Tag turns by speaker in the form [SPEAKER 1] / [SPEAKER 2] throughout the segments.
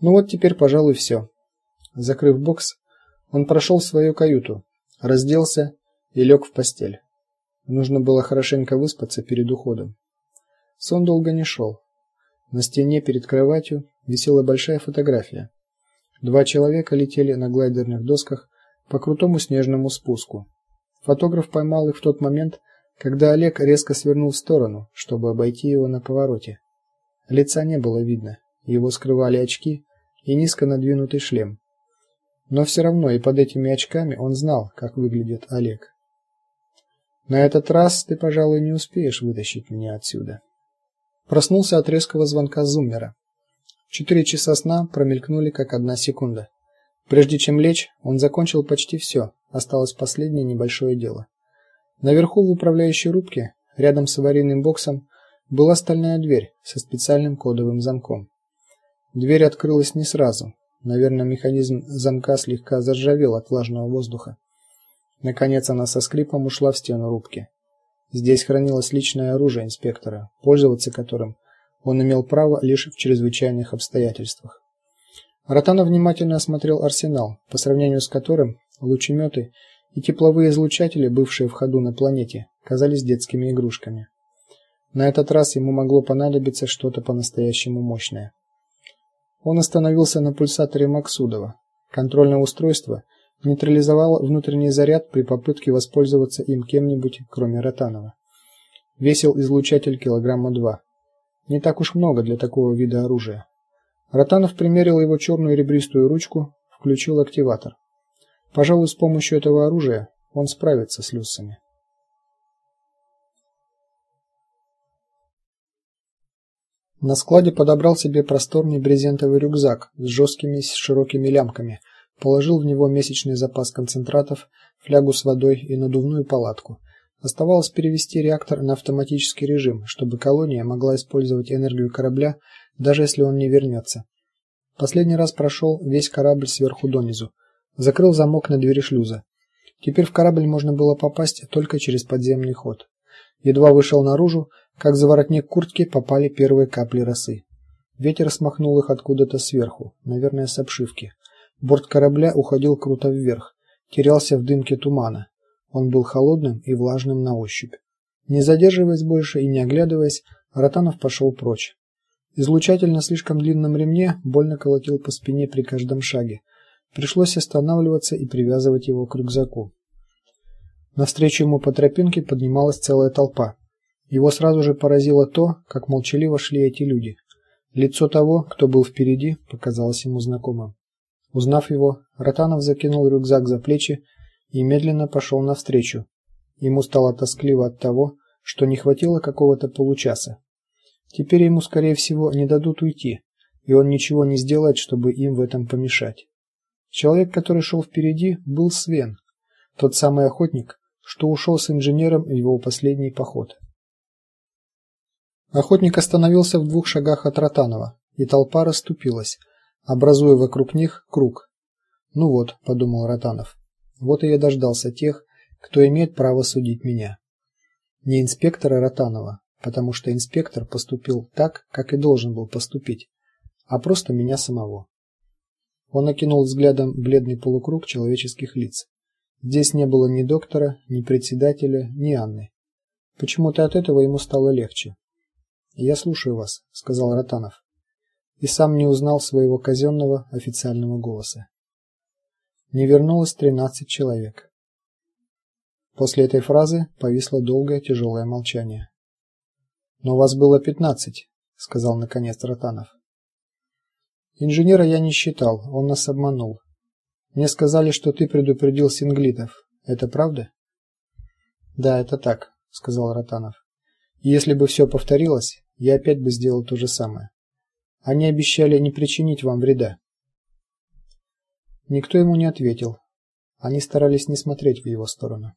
[SPEAKER 1] Ну вот теперь, пожалуй, все. Закрыв бокс, он прошел в свою каюту, разделся и лег в постель. Нужно было хорошенько выспаться перед уходом. Сон долго не шел. На стене перед кроватью висела большая фотография. Два человека летели на глайдерных досках по крутому снежному спуску. Фотограф поймал их в тот момент, когда Олег резко свернул в сторону, чтобы обойти его на повороте. Лица не было видно, его скрывали очки и низко надвинутый шлем. Но все равно и под этими очками он знал, как выглядит Олег. На этот раз ты, пожалуй, не успеешь вытащить меня отсюда. Проснулся от резкого звонка зуммера. Четыре часа сна промелькнули как одна секунда. Прежде чем лечь, он закончил почти все. Осталось последнее небольшое дело. Наверху в управляющей рубке, рядом с аварийным боксом, была стальная дверь со специальным кодовым замком. Дверь открылась не сразу. Наверное, механизм замка слегка заржавел от влажного воздуха. Наконец она со скрипом ушла в стену рубки. Здесь хранилось личное оружие инспектора, пользоваться которым он имел право лишь в чрезвычайных обстоятельствах. Ротанов внимательно осмотрел арсенал, по сравнению с которым лучеметы и тепловые излучатели, бывшие в ходу на планете, казались детскими игрушками. На этот раз ему могло понадобиться что-то по-настоящему мощное. Он остановился на пульсаторе Максудова. Контрольное устройство нейтрализовало внутренний заряд при попытке воспользоваться им кем-нибудь, кроме Ротанова. Весил излучатель килограмма два. Не так уж много для такого вида оружия. Ротанов примерил его черную ребристую ручку, включил активатор. Пожалуй, с помощью этого оружия он справится с люссами. На складе подобрал себе просторный брезентовый рюкзак с жесткими широкими лямками, положил в него месячный запас концентратов, флягу с водой и надувную палатку. Оставалось перевести реактор на автоматический режим, чтобы колония могла использовать энергию корабля, даже если он не вернется. Последний раз прошел весь корабль сверху донизу, закрыл замок на двери шлюза. Теперь в корабль можно было попасть только через подземный ход. Едва вышел наружу, как за воротник куртки попали первые капли росы. Ветер смахнул их откуда-то сверху, наверное, с обшивки. Борт корабля уходил круто вверх, терялся в дымке тумана. Он был холодным и влажным на ощупь. Не задерживаясь больше и не оглядываясь, Ротанов пошел прочь. Излучатель на слишком длинном ремне больно колотил по спине при каждом шаге. Пришлось останавливаться и привязывать его к рюкзаку. Навстречу ему по тропинке поднималась целая толпа. Его сразу же поразило то, как молчаливо шли эти люди. Лицо того, кто был впереди, показалось ему знакомым. Узнав его, Ротанов закинул рюкзак за плечи и медленно пошел навстречу. Ему стало тоскливо от того, что не хватило какого-то получаса. Теперь ему, скорее всего, не дадут уйти, и он ничего не сделает, чтобы им в этом помешать. Человек, который шел впереди, был Свен, тот самый охотник, что ушел с инженером в его последний поход. Охотник остановился в двух шагах от Ротанова, и толпа расступилась, образуя вокруг них круг. Ну вот, подумал Ротанов. Вот и я дождался тех, кто имеет право судить меня. Не инспектора Ротанова, потому что инспектор поступил так, как и должен был поступить, а просто меня самого. Он окинул взглядом бледный полукруг человеческих лиц. Здесь не было ни доктора, ни председателя, ни Анны. Почему-то от этого ему стало легче. "Я слушаю вас", сказал Ротанов. И сам не узнал своего казенного официального голоса. Не вернулось тринадцать человек. После этой фразы повисло долгое тяжелое молчание. "Но вас было пятнадцать», — сказал наконец Ротанов. Инженера я не считал, он нас обманул. Мне сказали, что ты предупредил синглитов. Это правда? Да, это так, сказал Ротанов. Если бы все повторилось, я опять бы сделал то же самое. Они обещали не причинить вам вреда. Никто ему не ответил. Они старались не смотреть в его сторону.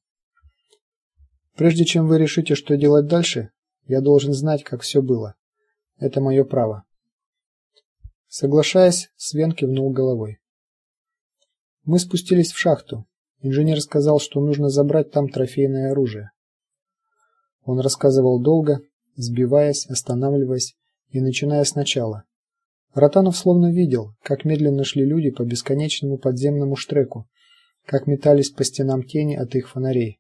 [SPEAKER 1] Прежде чем вы решите, что делать дальше, я должен знать, как все было. Это мое право. Соглашаясь, Свен кивнул головой. Мы спустились в шахту. Инженер сказал, что нужно забрать там трофейное оружие. Он рассказывал долго, сбиваясь, останавливаясь и начиная сначала. Ротанов словно видел, как медленно шли люди по бесконечному подземному штреку, как метались по стенам тени от их фонарей.